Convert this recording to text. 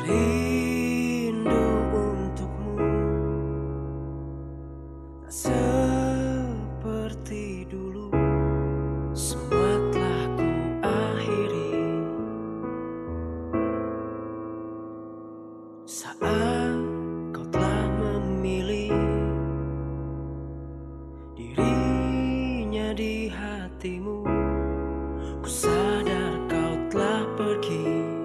Rindu untukmu. Tak seperti dulu. Semua telah ku akhiri Saat kau telah memilih Dirinya di hatimu Ku sadar kau telah pergi.